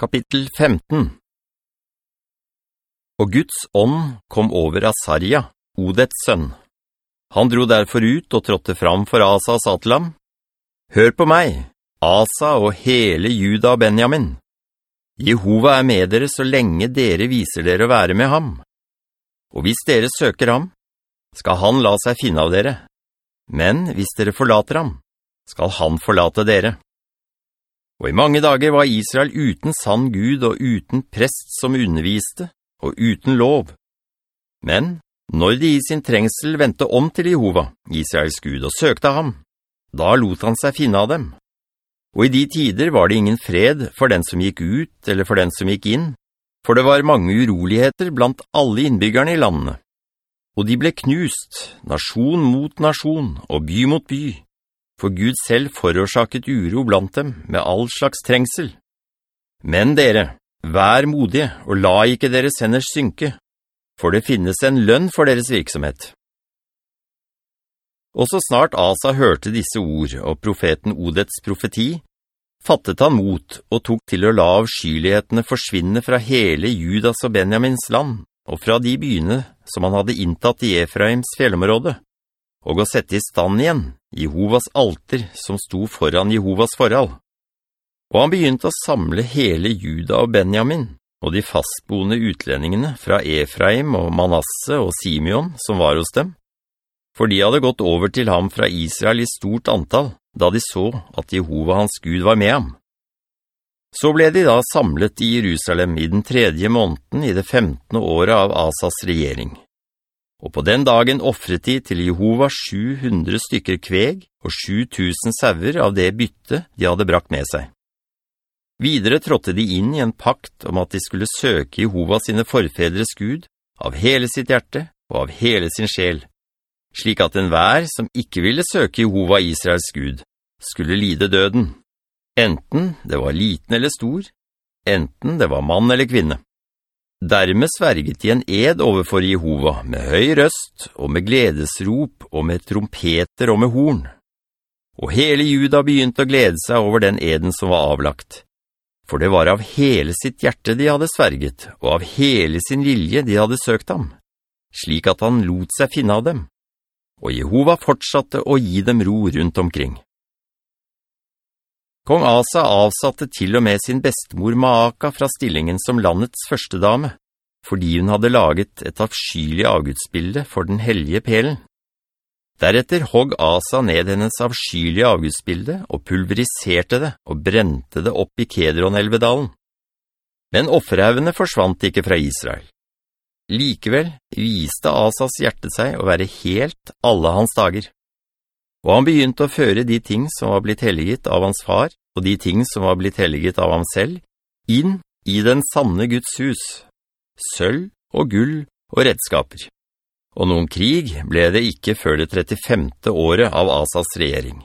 Kapittel 15 Og Guds ånd kom over Asaria, Odets sønn. Han dro derfor ut og trådte fram for Asa og sa til ham, «Hør på meg, Asa og hele Juda og Benjamin. Jehova er med dere så lenge dere viser dere å være med ham. Og hvis dere søker ham, skal han la seg finne av dere. Men hvis dere forlater ham, skal han forlate dere.» Og i mange dager var Israel uten sann Gud og uten prest som underviste, og uten lov. Men når de i sin trengsel ventet om til Jehova, Israels Gud, og søkte ham, da lot han seg finne av dem. Og i de tider var det ingen fred for den som gikk ut eller for den som gikk inn, for det var mange uroligheter blant alle innbyggerne i landene. Og de ble knust, nasjon mot nasjon og by mot by, for Gud selv forårsaket uro blant dem med all slags trengsel. Men dere, vær modige og la ikke deres hender synke, for det finnes en lønn for deres virksomhet. Og så snart Asa hørte disse ord og profeten Odets profeti, fattet han mot og tok til å la avskylighetene forsvinne fra hele Judas og Benjamins land, og fra de byene som han hadde inntatt i Efraims fjellområde, og å sette i stand igjen Jehovas alter som sto foran Jehovas forhold. Og han begynte å samle hele Juda og Benjamin, og de fastboende utlendingene fra Efraim og Manasse og Simeon som var hos dem, for de hadde gått over til ham fra Israel i stort antall, da de så at Jehova hans Gud var med ham. Så ble de da samlet i Jerusalem i den tredje måneden i det femtende året av Asas regjering. Og på den dagen offret de til Jehova 700 stykker kveg og 7000 sauer av det bytte de hadde brakt med seg. Videre trådte de inn i en pakt om at de skulle søke Jehova sine forfedres Gud av hele sitt hjerte og av hele sin sjel, slik at enhver som ikke ville søke Jehova Israels Gud, skulle lide døden, enten det var liten eller stor, enten det var mann eller kvinne. Dermed sverget de en ed overfor Jehova med høy røst og med gledesrop og med trompeter og med horn. Og hele juda begynte å glede seg over den eden som var avlagt. For det var av hele sitt hjerte de hadde sverget, og av hele sin vilje de hadde søkt ham, slik at han lot seg finne av dem. Og Jehova fortsatte å gi dem ro rundt omkring. Kong Asa avsatte til og med sin bestemor Maaka fra stillingen som landets første dame, fordi hun hadde laget et avskyelig avgudsbilde for den hellige pelen. Deretter hogg Asa ned hennes avskylige avgudsbilde og pulveriserte det og brente det opp i Kedron-elvedalen. Men offerhaugene forsvant ikke fra Israel. Likevel viste Asas hjerte seg å være helt alle hans dager. Og han begynte å føre de ting som var blitt helliget av hans far, og de ting som var blitt helliget av ham selv, inn i den sanne Guds hus, sølv og gull og redskaper. Og noen krig ble det ikke før det 35. året av Asas regjering.